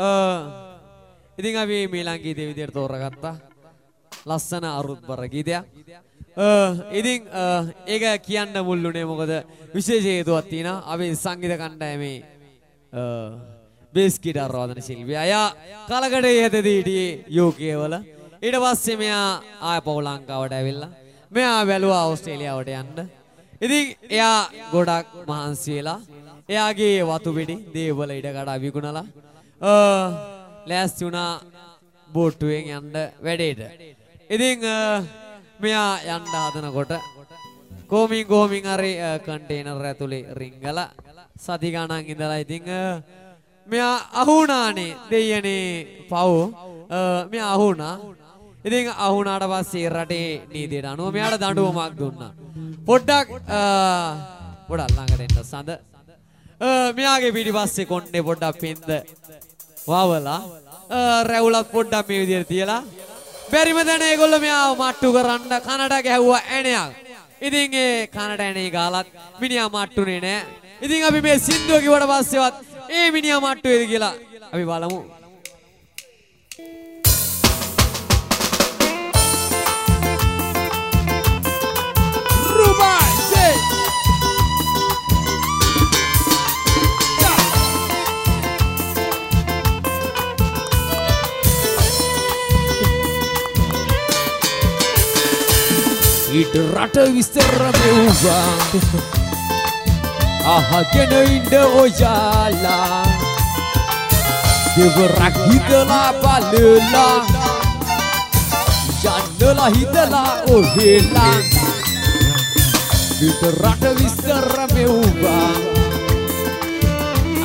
Uh, ඉතින් අපි මීලං ගීතය විදියට තෝරගත්තා. ලස්සන අරුත් බර ගීතයක්. Uh, ඉතින් uh, ඒක කියන්න මුල්ලුනේ මොකද විශේෂ හේතුවක් තියෙනවා. අපි සංගීත කණ්ඩායමේ බේස් ගිටාර් වාදන ශිල්පී අයා කලකඩේ හැදදී හිටියේ යෝකේ වල. ඊට පස්සේ මෙයා ආය පො ලංකාවට ඇවිල්ලා මෙයා බැලුවා ඕස්ට්‍රේලියාවට යන්න. ඉතින් එයා ගොඩක් මහන්සි වෙලා එයාගේ වතු පිටි දේවල ඉඩ කඩ විකුණලා ලෑස්ති වුණා බෝට්ටුවෙන් යන්න වැඩේට. ඉතින් මෙයා යන්න හදනකොට කෝමින් කෝමින් හරි කන්ටේනර් ඇතුලේ රිංගලා සති ගණන් ඉඳලා ඉතින් මෙයා අහුණානේ දෙයනේ පව් මෙයා අහුණා ඉතින් අහුණාට පස්සේ රටේ නීතියට අනුව මෙයාට දඬුවමක් දුන්නා පොඩ්ඩක් පොඩක් ළඟට එන්න සඳ මෙයාගේ පිටිපස්සේ කොණ්ඩේ පොඩ්ඩක් පින්ද වවලා රැවුලක් පොඩ්ඩක් මේ විදිහට තියලා බැරිම දැන ඒගොල්ලෝ මෙයාව මට්ටු කරන්න කනට ගැහුවා ඇණයක්. ඉතින් ඒ කනට ඇණේ ගාලත් මිනිහා මට්ටුනේ නෑ. ඉතින් අපි මේ සින්දුව කිව්වට පස්සෙවත් ඒ මිනිහා මට්ටු වේද කියලා අපි බලමු. ඊට රට විස්තර මෙව්වා. අහගෙන ඉන්න ඔයාලා. දෙවරක් හිතලා බලලා. යන්නලා හිතලා ඔහෙලා. ඊට රට විස්තර මෙව්වා.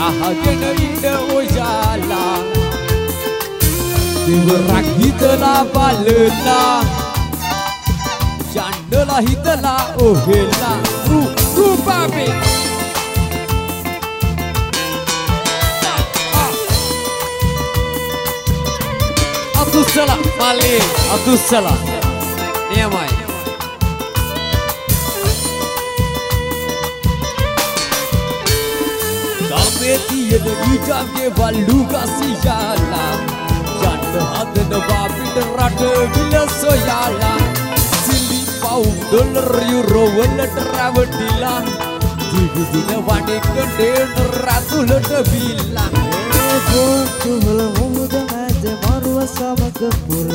අහගෙන ඉන්න ඔයාලා. දෙවරක් හිතලා බලලා. යන්නලා හිතලා ඔහෙලා රූ රූපාවේ අතුස්සලා මල්ලි අතුස්සලා නියමයි ගම්මේ තියෙන ඊටම්ගේ බල්ලු ගසියාලා යන්න හදනවා පිට රට විලසොයාලා පවුම් ඩොලර් යුරෝ වලට රැවටිලා දිවිදින වඩිකඩේ රතුලට බිල්ලා. පොට්ටුවල මුහුද මැද මරුව සමග පුර.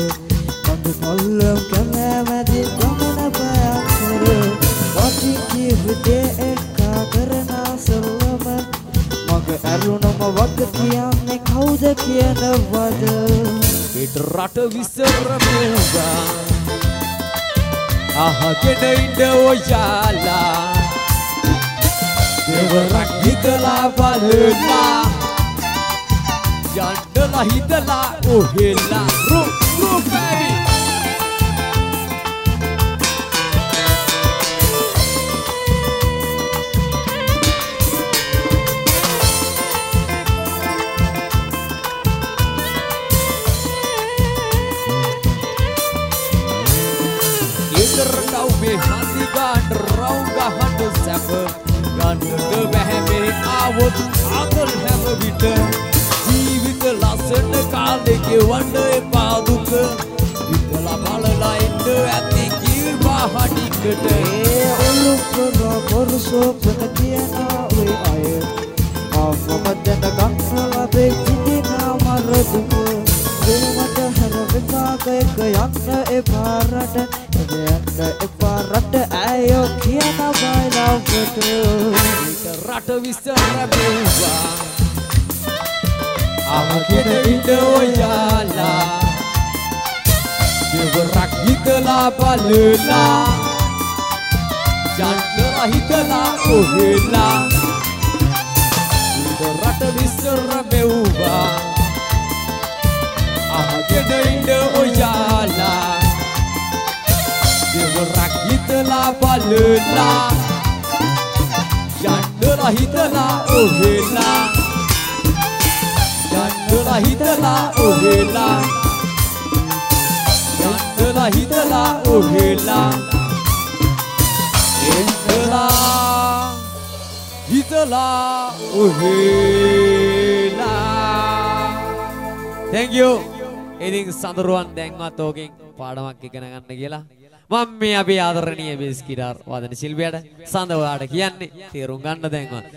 කඳු පල්ලම් කැමෑමැදි ගමන පෑම්පුර වටිකි හෘදේ එක්කා කරන සල්ලම මග ඇරුණම වග කියන්නේ කවුද කියනවද පිට රට විසර මෙව්වා අහගෙන ඉන්න ඔයාලා දෙවරක් හිතලා බලලා යන්නලා හිතලා ඔහෙලා. රෝ මේ හඳි ගන්න රවුම් ගහන්න සැප ගන්නට බැහැ මේ ආවොත් ආදල් හැම විට ජීවිත ලස්සන කාලේ ගෙවන්න එපා දුක විතලා බලලා ඉන්න ඇති කිව්වා හඩිකට ඒ ඔලුප්පන පොරුසෝපන කියනා ඔය අය ආවම දැන ගන්න ලබේ සිටිනා මරදුක දෙමට හැර විපාකයක යන්න එපා රට යන්න එපා රට ඇයෝ කියන බයිලවට රට විස්තර බෙව්වා අහගෙන ඉන්න ඔයාලා. දෙවරක් හිතලා බලලා. යන්නලා හිතලා ඔහෙලා රට විස්තර බෙව්වා. අහගෙන බලලා යන්නලා හිතලා ඔහෙලා යන්නලා හිතලා ඔහෙලා යන්නලා හිතලා ඔහෙලා එන්නලා හිතලා ඔහෙලා thank you. ඉතින් සඳරුවන් දැන්වත් ඕකෙන් පාඩමක් ඉගෙන ගන්න කියලා මම මේ අපි ආදරණීය බේස් ගිටාර් වාදන ශිල්පියාට සඳ ඔයාට කියන්නේ තේරුම් ගන්න දැන්වත්.